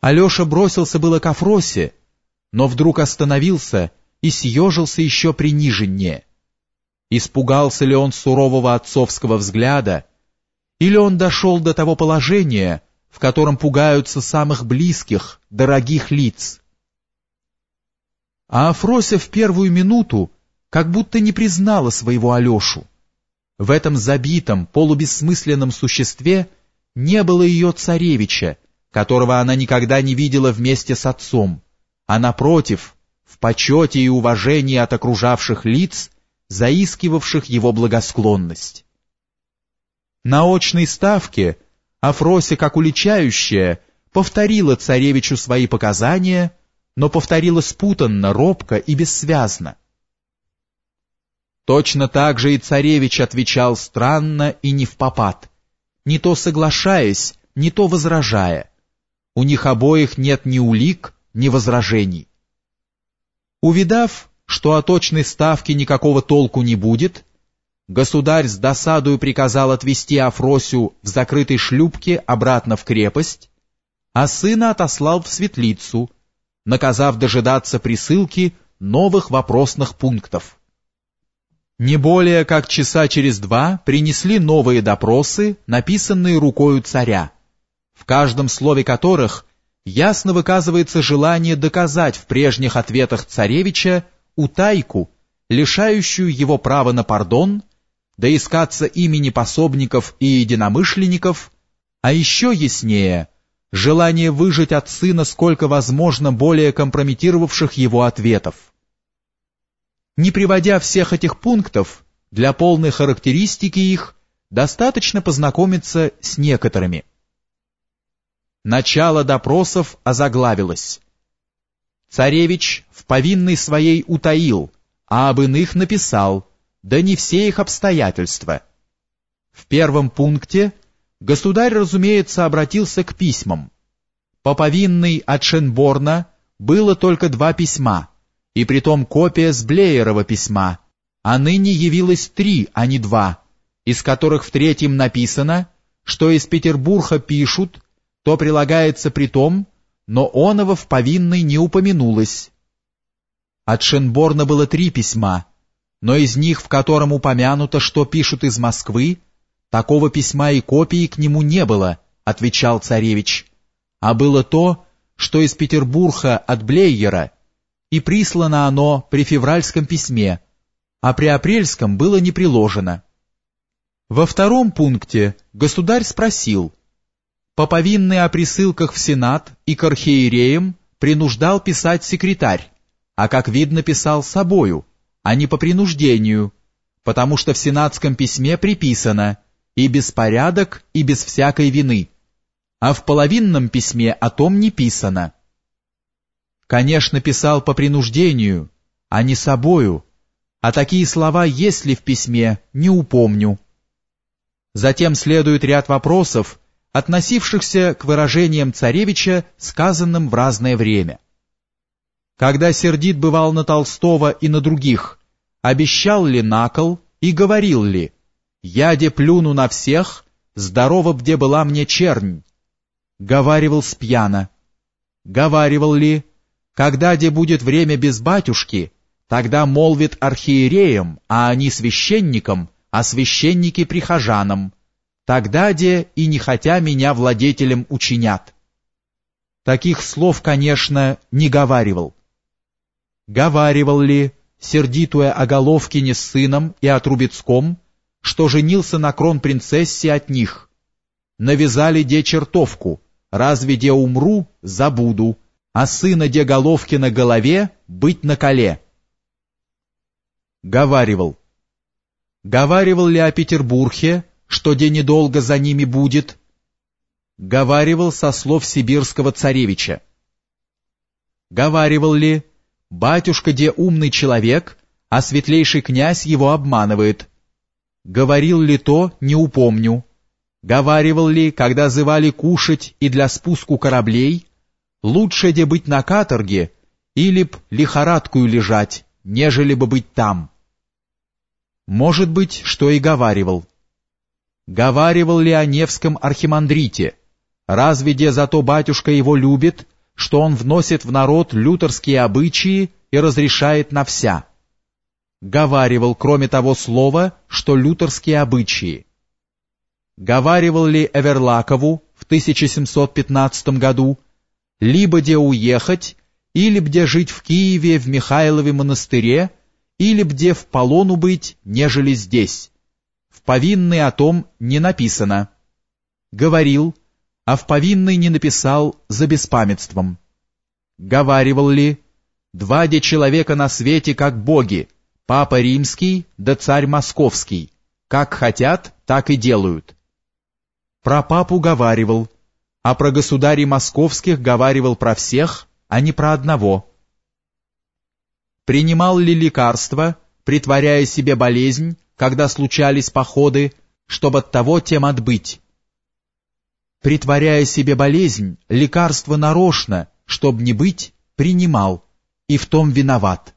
Алеша бросился было к Афросе, но вдруг остановился и съежился еще приниженнее. Испугался ли он сурового отцовского взгляда, или он дошел до того положения, в котором пугаются самых близких, дорогих лиц. А Афрося в первую минуту как будто не признала своего Алешу. В этом забитом, полубессмысленном существе не было ее царевича, которого она никогда не видела вместе с отцом, а напротив, в почете и уважении от окружавших лиц, заискивавших его благосклонность. На очной ставке Афрося, как уличающая, повторила царевичу свои показания, но повторила спутанно, робко и бессвязно. Точно так же и царевич отвечал странно и не в попад, не то соглашаясь, не то возражая. У них обоих нет ни улик, ни возражений. Увидав, что о точной ставке никакого толку не будет, государь с досадою приказал отвести Афросю в закрытой шлюпке обратно в крепость, а сына отослал в светлицу, наказав дожидаться присылки новых вопросных пунктов. Не более как часа через два принесли новые допросы, написанные рукою царя, в каждом слове которых ясно выказывается желание доказать в прежних ответах царевича утайку, лишающую его права на пардон, доискаться имени пособников и единомышленников, а еще яснее – желание выжить от сына сколько возможно более компрометировавших его ответов. Не приводя всех этих пунктов, для полной характеристики их достаточно познакомиться с некоторыми – Начало допросов озаглавилось. Царевич в повинной своей утаил, а об иных написал, да не все их обстоятельства. В первом пункте государь, разумеется, обратился к письмам. По повинной от Шенборна было только два письма, и притом копия с Блеерова письма, а ныне явилось три, а не два, из которых в третьем написано, что из Петербурга пишут, то прилагается при том, но оного в повинной не упомянулось. От Шенборна было три письма, но из них, в котором упомянуто, что пишут из Москвы, такого письма и копии к нему не было, отвечал царевич, а было то, что из Петербурга от Блейера, и прислано оно при февральском письме, а при апрельском было не приложено. Во втором пункте государь спросил, по повинной о присылках в Сенат и к архиереям принуждал писать секретарь, а как видно писал собою, а не по принуждению, потому что в сенатском письме приписано и беспорядок, и без всякой вины, а в половинном письме о том не писано. Конечно, писал по принуждению, а не собою, а такие слова есть ли в письме, не упомню. Затем следует ряд вопросов, относившихся к выражениям царевича, сказанным в разное время. Когда сердит бывал на Толстого и на других, обещал ли накол и говорил ли «Я де плюну на всех, здорово где была мне чернь», говаривал спьяно. Говаривал ли «Когда де будет время без батюшки, тогда молвит архиереям, а они священникам, а священники прихожанам» тогда де и не хотя меня владетелем учинят. Таких слов, конечно, не говаривал. Говаривал ли, сердитуя о Головкине с сыном и о Трубецком, что женился на кронпринцессе от них? Навязали де чертовку, разве де умру, забуду, а сына де Головкина голове быть на коле. Говаривал. Говаривал ли о Петербурге, что день недолго за ними будет, говаривал со слов сибирского царевича. Говаривал ли, батюшка где умный человек, а светлейший князь его обманывает. Говорил ли то, не упомню. Говаривал ли, когда зывали кушать и для спуску кораблей, лучше де быть на каторге, или б лихорадкую лежать, нежели бы быть там. Может быть, что и говаривал говаривал ли о Невском архимандрите, Разве де зато батюшка его любит, что он вносит в народ лютерские обычаи и разрешает на вся? Говаривал, кроме того слова, что лютерские обычаи. Говаривал ли Эверлакову в 1715 году, либо где уехать, или где жить в Киеве в Михайлове монастыре, или где в полону быть, нежели здесь. В повинной о том не написано. Говорил, а в повинной не написал за беспамятством. Говаривал ли, два де человека на свете как боги, папа римский да царь московский, как хотят, так и делают. Про папу говаривал, а про государей московских говаривал про всех, а не про одного. Принимал ли лекарства, притворяя себе болезнь, когда случались походы, чтобы от того тем отбыть? Притворяя себе болезнь, лекарство нарочно, чтоб не быть, принимал, и в том виноват.